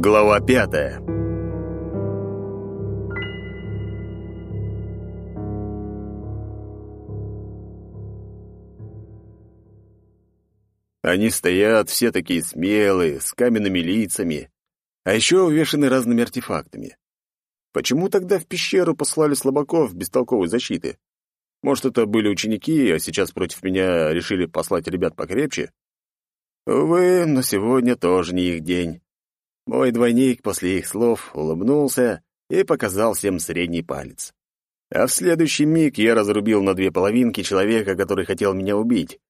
Глава пятая Они стоят, все такие смелые, с каменными лицами, а еще увешаны разными артефактами. Почему тогда в пещеру послали слабаков бестолковой защиты? Может, это были ученики, а сейчас против меня решили послать ребят покрепче? Увы, но сегодня тоже не их день. Мой двойник после их слов улыбнулся и показал всем средний палец. А в следующий миг я разрубил на две половинки человека, который хотел меня убить.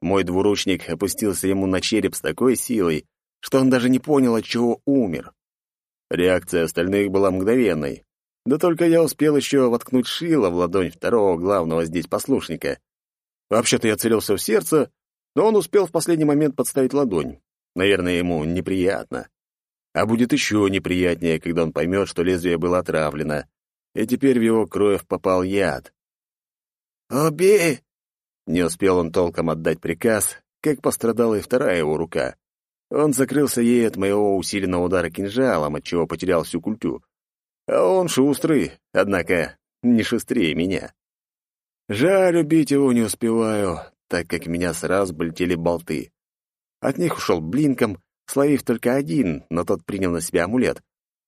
Мой двуручник опустился ему на череп с такой силой, что он даже не понял, от чего умер. Реакция остальных была мгновенной. Да только я успел еще воткнуть шило в ладонь второго главного здесь послушника. Вообще-то я целился в сердце, но он успел в последний момент подставить ладонь. Наверное, ему неприятно. А будет еще неприятнее, когда он поймет, что лезвие было отравлено, и теперь в его кровь попал яд. «Убей!» Не успел он толком отдать приказ, как пострадала и вторая его рука. Он закрылся ей от моего усиленного удара кинжалом, отчего потерял всю культю. А он шустрый, однако не шустрее меня. Жаль, убить его не успеваю, так как меня сразу полетели болты. От них ушел блинком, словив только один, но тот принял на себя амулет.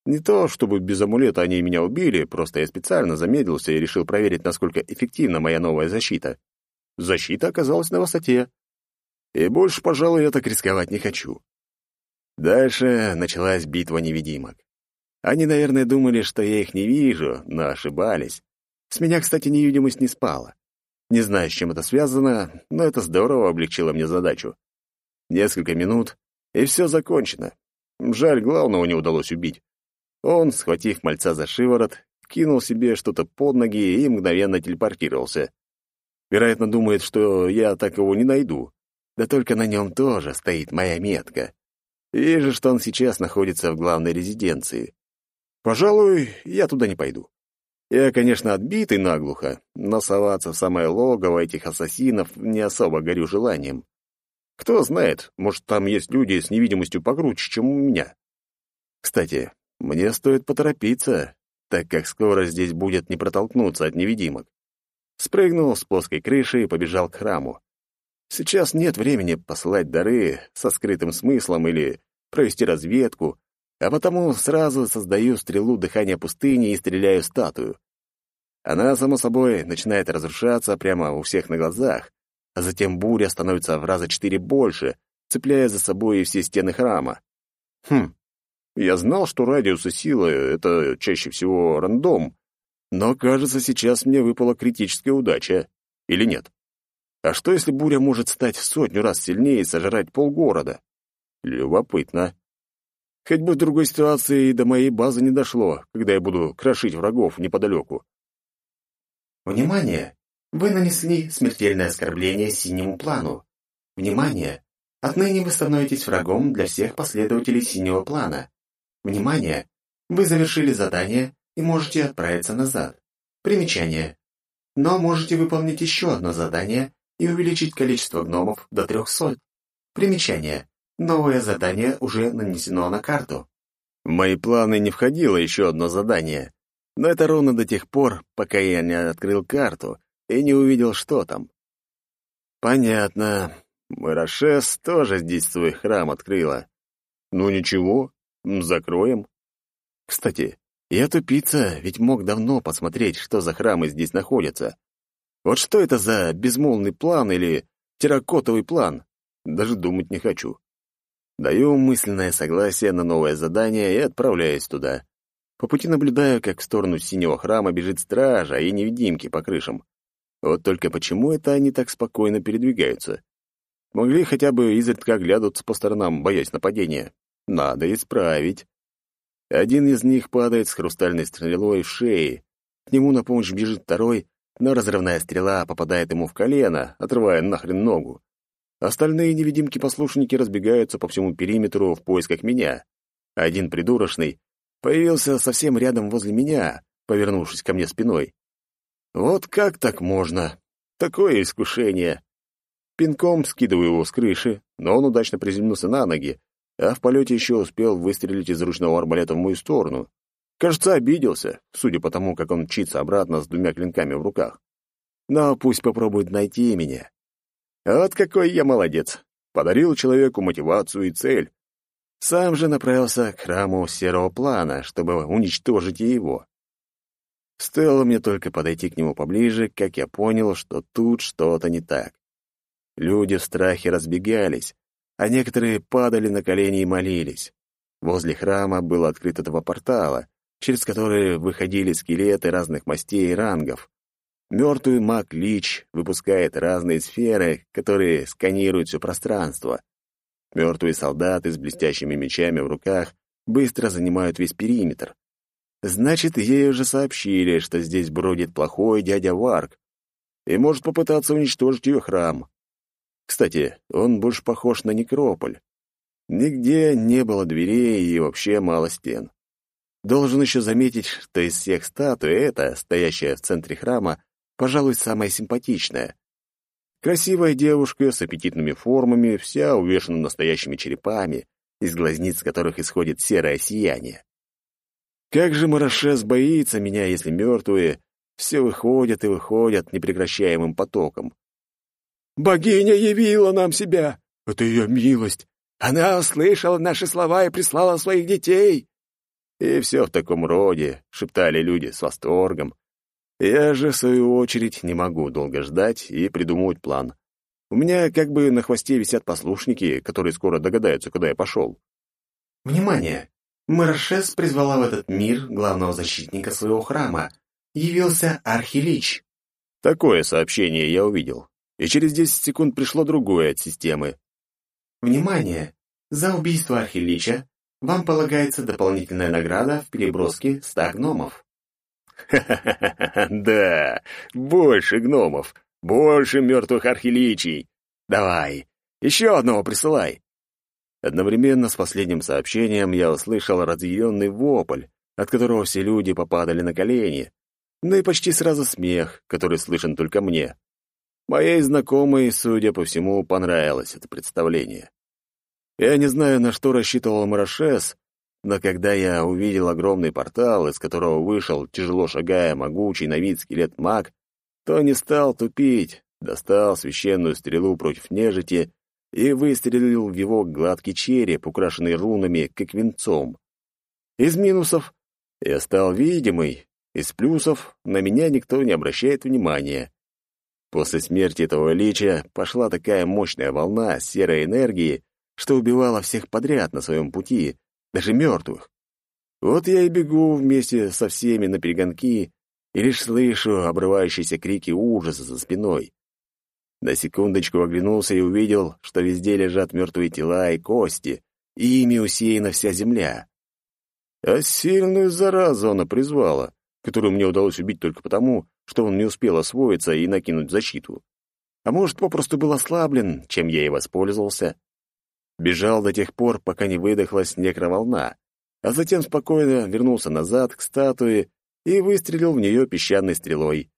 Не то, чтобы без амулета они меня убили, просто я специально замедлился и решил проверить, насколько эффективна моя новая защита. Защита оказалась на высоте. И больше, пожалуй, я так рисковать не хочу. Дальше началась битва невидимок. Они, наверное, думали, что я их не вижу, но ошибались. С меня, кстати, невидимость не спала. Не знаю, с чем это связано, но это здорово облегчило мне задачу. Несколько минут, и все закончено. Жаль, главного не удалось убить. Он, схватив мальца за шиворот, кинул себе что-то под ноги и мгновенно телепортировался. Вероятно, думает, что я так его не найду. Да только на нем тоже стоит моя метка. Вижу, что он сейчас находится в главной резиденции. Пожалуй, я туда не пойду. Я, конечно, отбитый наглухо, но соваться в самое логово этих ассасинов не особо горю желанием. Кто знает, может, там есть люди с невидимостью покруче, чем у меня. Кстати, мне стоит поторопиться, так как скоро здесь будет не протолкнуться от невидимок. Спрыгнул с плоской крыши и побежал к храму. Сейчас нет времени посылать дары со скрытым смыслом или провести разведку, а потому сразу создаю стрелу дыхания пустыни и стреляю статую. Она, само собой, начинает разрушаться прямо у всех на глазах, а затем буря становится в раза четыре больше, цепляя за собой все стены храма. Хм, я знал, что радиус и сила — это чаще всего рандом, но, кажется, сейчас мне выпала критическая удача. Или нет? А что, если буря может стать в сотню раз сильнее и сожрать полгорода? Любопытно. Хоть бы в другой ситуации и до моей базы не дошло, когда я буду крошить врагов неподалеку. Внимание! Вы нанесли смертельное оскорбление синему плану. Внимание! Отныне вы становитесь врагом для всех последователей синего плана. Внимание! Вы завершили задание и можете отправиться назад. Примечание. Но можете выполнить еще одно задание и увеличить количество гномов до 300. Примечание. Новое задание уже нанесено на карту. В мои планы не входило еще одно задание, но это ровно до тех пор, пока я не открыл карту и не увидел, что там. Понятно. Мирашес тоже здесь свой храм открыла. Ну ничего, закроем. Кстати, я тупица, ведь мог давно посмотреть, что за храмы здесь находятся. Вот что это за безмолвный план или терракотовый план? Даже думать не хочу. Даю мысленное согласие на новое задание и отправляюсь туда. По пути наблюдаю, как в сторону синего храма бежит стража и невидимки по крышам. Вот только почему это они так спокойно передвигаются? Могли хотя бы изредка глядываться по сторонам, боясь нападения. Надо исправить. Один из них падает с хрустальной стрелой в шее. К нему на помощь бежит второй, но разрывная стрела попадает ему в колено, отрывая нахрен ногу. Остальные невидимки-послушники разбегаются по всему периметру в поисках меня. Один придурочный появился совсем рядом возле меня, повернувшись ко мне спиной. Вот как так можно? Такое искушение. Пинком скидываю его с крыши, но он удачно приземлился на ноги, а в полете еще успел выстрелить из ручного арбалета в мою сторону. Кажется, обиделся, судя по тому, как он мчится обратно с двумя клинками в руках. Но пусть попробует найти меня. Вот какой я молодец. Подарил человеку мотивацию и цель. Сам же направился к храму серого плана, чтобы уничтожить его. Стоило мне только подойти к нему поближе, как я понял, что тут что-то не так. Люди в страхе разбегались, а некоторые падали на колени и молились. Возле храма было открыто два портала, через которые выходили скелеты разных мастей и рангов. Мертвый маг Лич выпускает разные сферы, которые сканируют все пространство. Мертвые солдаты с блестящими мечами в руках быстро занимают весь периметр. Значит, ей уже сообщили, что здесь бродит плохой дядя Варк и может попытаться уничтожить ее храм. Кстати, он больше похож на некрополь. Нигде не было дверей и вообще мало стен. Должен еще заметить, что из всех статуй эта, стоящая в центре храма, пожалуй, самая симпатичная. Красивая девушка с аппетитными формами, вся увешана настоящими черепами, из глазниц которых исходит серое сияние. Как же Марашес боится меня, если мертвые все выходят и выходят непрекращаемым потоком. «Богиня явила нам себя! Это ее милость! Она услышала наши слова и прислала своих детей!» И все в таком роде, шептали люди с восторгом. Я же, в свою очередь, не могу долго ждать и придумывать план. У меня как бы на хвосте висят послушники, которые скоро догадаются, куда я пошел. «Внимание! Маршес призвала в этот мир главного защитника своего храма. Явился Архилич. Такое сообщение я увидел. И через 10 секунд пришло другое от системы. Внимание! За убийство Архилича вам полагается дополнительная награда в переброске 100 гномов. Ха-ха-ха, да, больше гномов, больше мертвых архиличий. Давай, еще одного присылай. Одновременно с последним сообщением я услышал разъяренный вопль, от которого все люди попадали на колени, ну и почти сразу смех, который слышен только мне. Моей знакомой, судя по всему, понравилось это представление. Я не знаю, на что рассчитывал Марашес, но когда я увидел огромный портал, из которого вышел, тяжело шагая, могучий на вид скелет маг, то не стал тупить, достал священную стрелу против нежити и выстрелил в его гладкий череп, украшенный рунами, как венцом. Из минусов я стал видимый, из плюсов на меня никто не обращает внимания. После смерти этого лича пошла такая мощная волна серой энергии, что убивала всех подряд на своем пути, даже мертвых. Вот я и бегу вместе со всеми на перегонки и лишь слышу обрывающиеся крики ужаса за спиной. На секундочку оглянулся и увидел, что везде лежат мертвые тела и кости, и ими усеяна вся земля. А сильную заразу она призвала, которую мне удалось убить только потому, что он не успел освоиться и накинуть защиту. А может, попросту был ослаблен, чем я и воспользовался. Бежал до тех пор, пока не выдохлась некроволна, а затем спокойно вернулся назад к статуе и выстрелил в нее песчаной стрелой.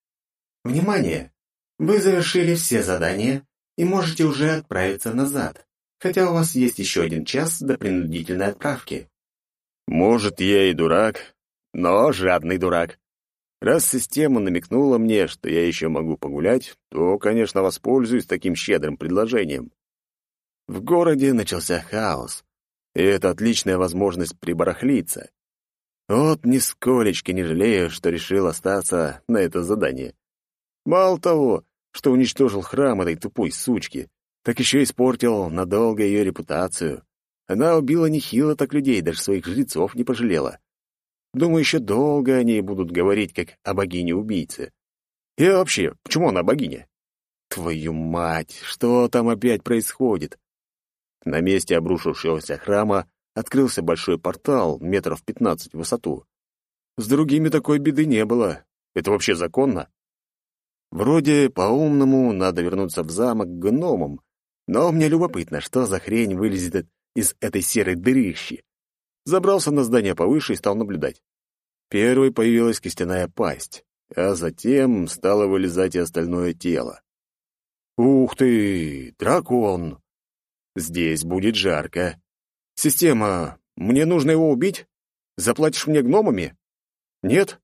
«Внимание! Вы завершили все задания и можете уже отправиться назад, хотя у вас есть еще один час до принудительной отправки. Может, я и дурак, но жадный дурак. Раз система намекнула мне, что я еще могу погулять, то, конечно, воспользуюсь таким щедрым предложением. В городе начался хаос, и это отличная возможность прибарахлиться. Вот нисколечки не жалею, что решил остаться на это задание. Мало того, что уничтожил храм этой тупой сучки, так еще испортил надолго ее репутацию. Она убила нехило так людей, даже своих жрецов не пожалела. Думаю, еще долго они будут говорить, как о богине-убийце. И вообще, почему она богиня? Твою мать, что там опять происходит? На месте обрушившегося храма открылся большой портал метров пятнадцать в высоту. С другими такой беды не было. Это вообще законно? Вроде по-умному надо вернуться в замок к гномам, но мне любопытно, что за хрень вылезет из этой серой дырищи. Забрался на здание повыше и стал наблюдать. Первой появилась костяная пасть, а затем стало вылезать и остальное тело. «Ух ты! Дракон!» «Здесь будет жарко!» «Система, мне нужно его убить? Заплатишь мне гномами?» «Нет?»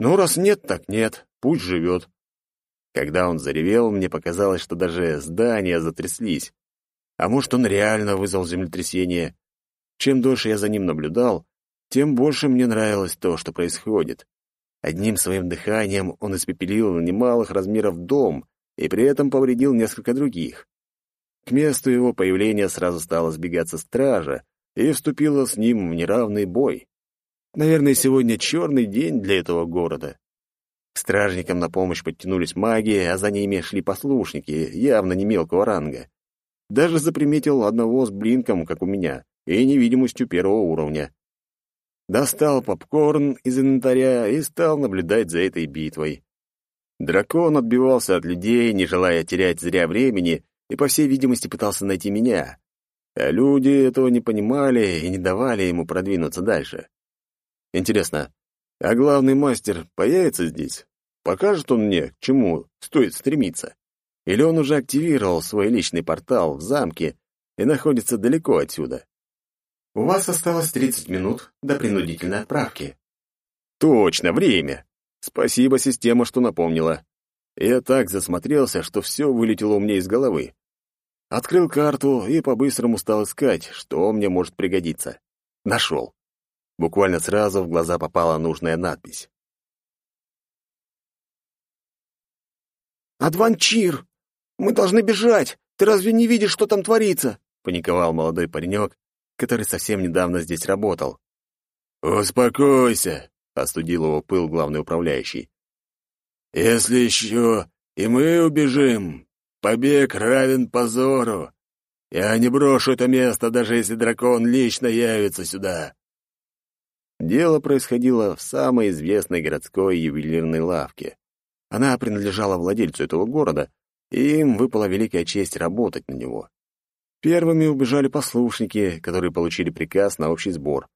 «Ну, раз нет, так нет. Пусть живет». Когда он заревел, мне показалось, что даже здания затряслись. А может, он реально вызвал землетрясение. Чем дольше я за ним наблюдал, тем больше мне нравилось то, что происходит. Одним своим дыханием он испепелил немалых размеров дом и при этом повредил несколько других. К месту его появления сразу стала сбегаться стража и вступила с ним в неравный бой. Наверное, сегодня черный день для этого города. Стражникам на помощь подтянулись маги, а за ними шли послушники, явно не мелкого ранга. Даже заприметил одного с блинком, как у меня, и невидимостью первого уровня. Достал попкорн из инвентаря и стал наблюдать за этой битвой. Дракон отбивался от людей, не желая терять зря времени, и, по всей видимости, пытался найти меня. А люди этого не понимали и не давали ему продвинуться дальше. Интересно, а главный мастер появится здесь? Покажет он мне, к чему стоит стремиться? Или он уже активировал свой личный портал в замке и находится далеко отсюда? У вас осталось 30 минут до принудительной отправки. Точно, время. Спасибо, система, что напомнила. Я так засмотрелся, что все вылетело у меня из головы. Открыл карту и по-быстрому стал искать, что мне может пригодиться. Нашел. Буквально сразу в глаза попала нужная надпись. «Адванчир! Мы должны бежать! Ты разве не видишь, что там творится?» — паниковал молодой паренек, который совсем недавно здесь работал. «Успокойся!» — остудил его пыл главный управляющий. «Если еще и мы убежим, побег равен позору. Я не брошу это место, даже если дракон лично явится сюда. Дело происходило в самой известной городской ювелирной лавке. Она принадлежала владельцу этого города, и им выпала великая честь работать на него. Первыми убежали послушники, которые получили приказ на общий сбор.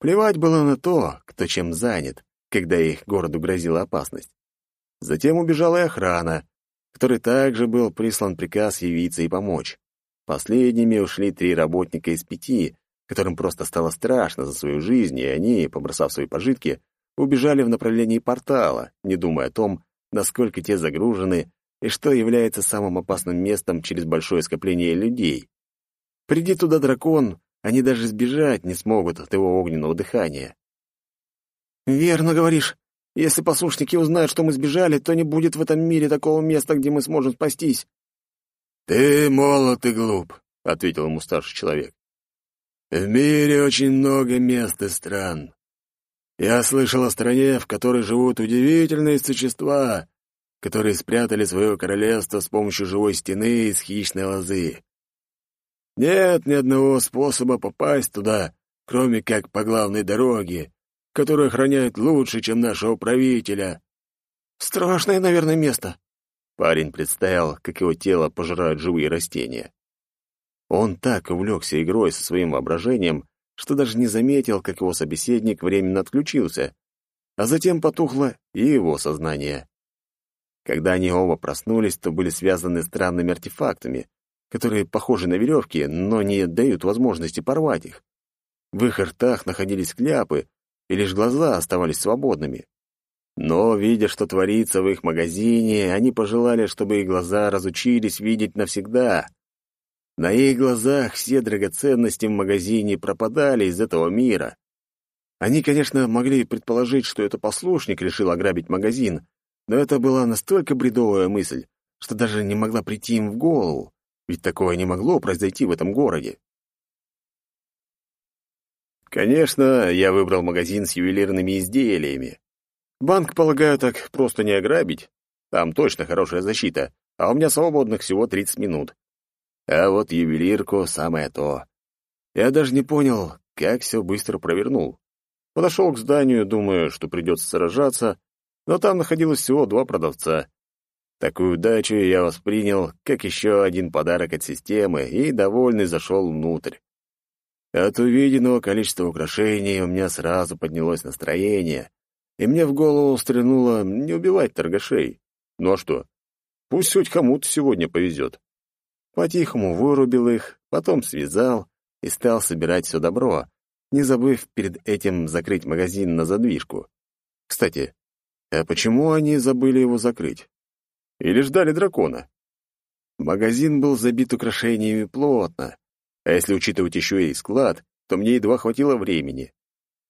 Плевать было на то, кто чем занят, когда их городу грозила опасность. Затем убежала и охрана, которой также был прислан приказ явиться и помочь. Последними ушли три работника из пяти, которым просто стало страшно за свою жизнь, и они, побросав свои пожитки, убежали в направлении портала, не думая о том, насколько те загружены и что является самым опасным местом через большое скопление людей. Приди туда дракон, они даже сбежать не смогут от его огненного дыхания. «Верно говоришь. Если послушники узнают, что мы сбежали, то не будет в этом мире такого места, где мы сможем спастись». «Ты молод и глуп», — ответил ему старший человек. В мире очень много мест и стран. Я слышал о стране, в которой живут удивительные существа, которые спрятали свое королевство с помощью живой стены из хищной лозы. Нет ни одного способа попасть туда, кроме как по главной дороге, которую охраняют лучше, чем нашего правителя. Страшное, наверное, место. Парень представил, как его тело пожирают живые растения. Он так увлекся игрой со своим воображением, что даже не заметил, как его собеседник временно отключился, а затем потухло и его сознание. Когда они оба проснулись, то были связаны странными артефактами, которые похожи на веревки, но не дают возможности порвать их. В их ртах находились кляпы, и лишь глаза оставались свободными. Но, видя, что творится в их магазине, они пожелали, чтобы их глаза разучились видеть навсегда — на их глазах все драгоценности в магазине пропадали из этого мира. Они, конечно, могли предположить, что это послушник решил ограбить магазин, но это была настолько бредовая мысль, что даже не могла прийти им в голову, ведь такое не могло произойти в этом городе. Конечно, я выбрал магазин с ювелирными изделиями. Банк, полагаю, так просто не ограбить. Там точно хорошая защита, а у меня свободных всего 30 минут. А вот ювелирку — самое то. Я даже не понял, как все быстро провернул. Подошел к зданию, думая, что придется сражаться, но там находилось всего два продавца. Такую удачу я воспринял, как еще один подарок от системы, и, довольный, зашел внутрь. От увиденного количества украшений у меня сразу поднялось настроение, и мне в голову стрянуло не убивать торгашей. Ну а что? Пусть хоть кому-то сегодня повезет. По-тихому вырубил их, потом связал и стал собирать все добро, не забыв перед этим закрыть магазин на задвижку. Кстати, а почему они забыли его закрыть? Или ждали дракона? Магазин был забит украшениями плотно, а если учитывать еще и склад, то мне едва хватило времени.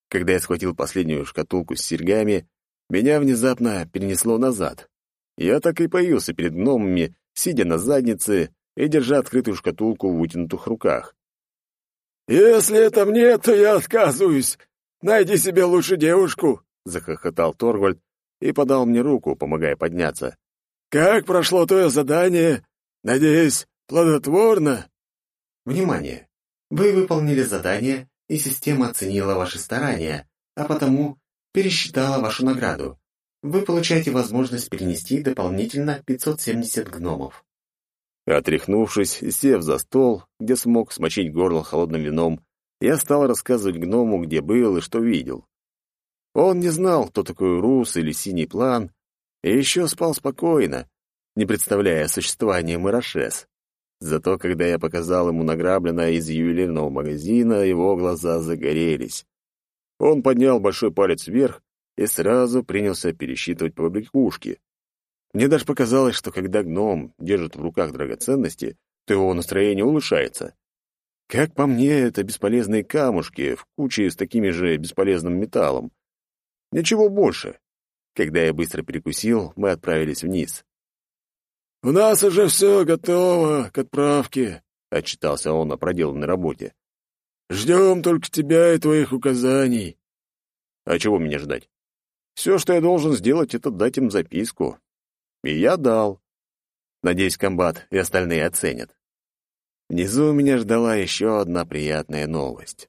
Когда я схватил последнюю шкатулку с серьгами, меня внезапно перенесло назад. Я так и появился перед гномами, сидя на заднице и держа открытую шкатулку в вытянутых руках. «Если это мне, то я отказываюсь. Найди себе лучше девушку», — захохотал Торгвальд и подал мне руку, помогая подняться. «Как прошло твое задание? Надеюсь, плодотворно?» Внимание! Вы выполнили задание, и система оценила ваши старания, а потому пересчитала вашу награду. Вы получаете возможность перенести дополнительно 570 гномов. Отряхнувшись сев за стол, где смог смочить горло холодным вином, я стал рассказывать гному, где был и что видел. Он не знал, кто такой Рус или Синий план, и еще спал спокойно, не представляя существования Марашес. Зато когда я показал ему награбленное из ювелирного магазина, его глаза загорелись. Он поднял большой палец вверх и сразу принялся пересчитывать побрякушки. Мне даже показалось, что когда гном держит в руках драгоценности, то его настроение улучшается. Как по мне, это бесполезные камушки в куче с такими же бесполезным металлом. Ничего больше. Когда я быстро перекусил, мы отправились вниз. «У нас уже все готово к отправке», — отчитался он о проделанной работе. «Ждем только тебя и твоих указаний». «А чего меня ждать? Все, что я должен сделать, это дать им записку. И я дал. Надеюсь, комбат и остальные оценят. Внизу меня ждала еще одна приятная новость.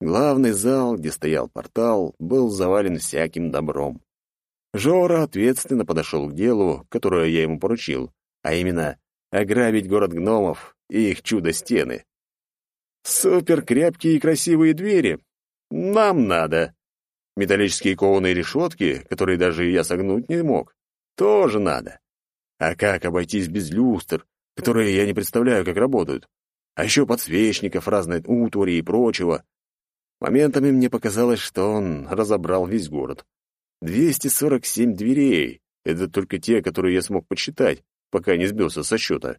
Главный зал, где стоял портал, был завален всяким добром. Жора ответственно подошел к делу, которое я ему поручил, а именно ограбить город гномов и их чудо-стены. Супер крепкие и красивые двери. Нам надо. Металлические кованые решетки, которые даже я согнуть не мог тоже надо. А как обойтись без люстр, которые я не представляю, как работают? А еще подсвечников, разной утвари и прочего. Моментами мне показалось, что он разобрал весь город. 247 дверей. Это только те, которые я смог подсчитать, пока не сбился со счета.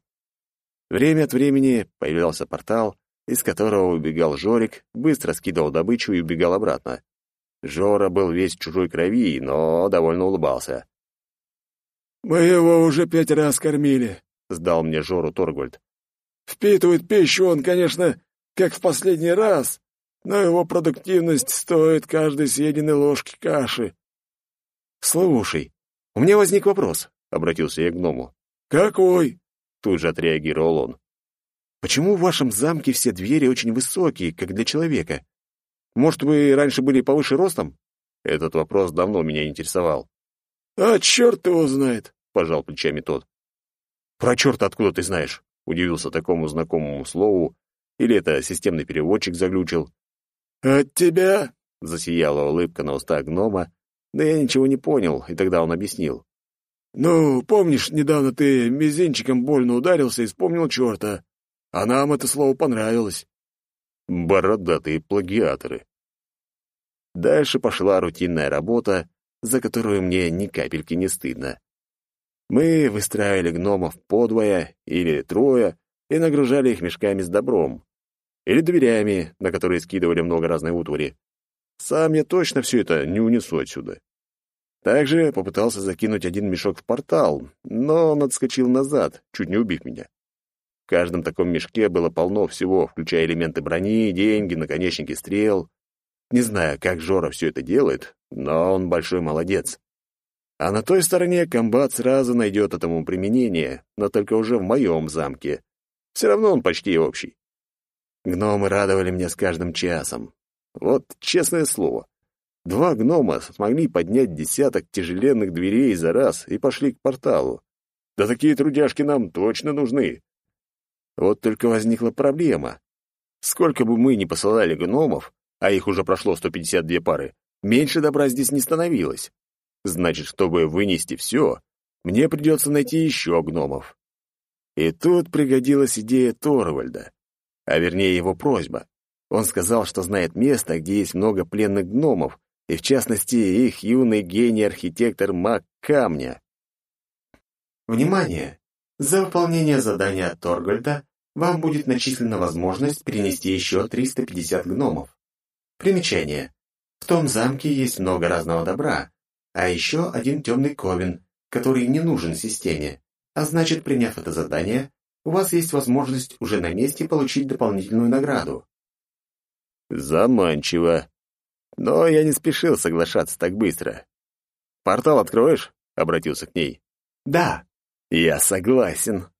Время от времени появлялся портал, из которого убегал Жорик, быстро скидывал добычу и убегал обратно. Жора был весь чужой крови, но довольно улыбался. «Мы его уже пять раз кормили», — сдал мне Жору Торгвальд. «Впитывает пищу он, конечно, как в последний раз, но его продуктивность стоит каждой съеденной ложки каши». «Слушай, у меня возник вопрос», — обратился я к гному. «Какой?» — тут же отреагировал он. «Почему в вашем замке все двери очень высокие, как для человека? Может, вы раньше были повыше ростом?» Этот вопрос давно меня интересовал. «А черт его знает!» — пожал плечами тот. «Про черта откуда ты знаешь?» — удивился такому знакомому слову. Или это системный переводчик заглючил? «От тебя?» — засияла улыбка на устах гнома, да я ничего не понял, и тогда он объяснил. «Ну, помнишь, недавно ты мизинчиком больно ударился и вспомнил черта, а нам это слово понравилось». Бородатые плагиаторы. Дальше пошла рутинная работа, за которую мне ни капельки не стыдно. Мы выстраивали гномов подвое или трое и нагружали их мешками с добром. Или дверями, на которые скидывали много разной утвари. Сам я точно все это не унесу отсюда. Также попытался закинуть один мешок в портал, но он отскочил назад, чуть не убив меня. В каждом таком мешке было полно всего, включая элементы брони, деньги, наконечники стрел. Не знаю, как Жора все это делает, но он большой молодец. А на той стороне комбат сразу найдет этому применение, но только уже в моем замке. Все равно он почти общий. Гномы радовали меня с каждым часом. Вот честное слово. Два гнома смогли поднять десяток тяжеленных дверей за раз и пошли к порталу. Да такие трудяшки нам точно нужны. Вот только возникла проблема. Сколько бы мы ни посылали гномов, а их уже прошло 152 пары, меньше добра здесь не становилось. Значит, чтобы вынести все, мне придется найти еще гномов. И тут пригодилась идея Торвальда. а вернее его просьба. Он сказал, что знает место, где есть много пленных гномов, и в частности их юный гений-архитектор маг камня. Внимание! За выполнение задания Торгольда вам будет начислена возможность перенести еще 350 гномов. Примечание. В том замке есть много разного добра, а еще один темный ковен, который не нужен системе. А значит, приняв это задание, у вас есть возможность уже на месте получить дополнительную награду. Заманчиво. Но я не спешил соглашаться так быстро. «Портал откроешь?» — обратился к ней. «Да». «Я согласен».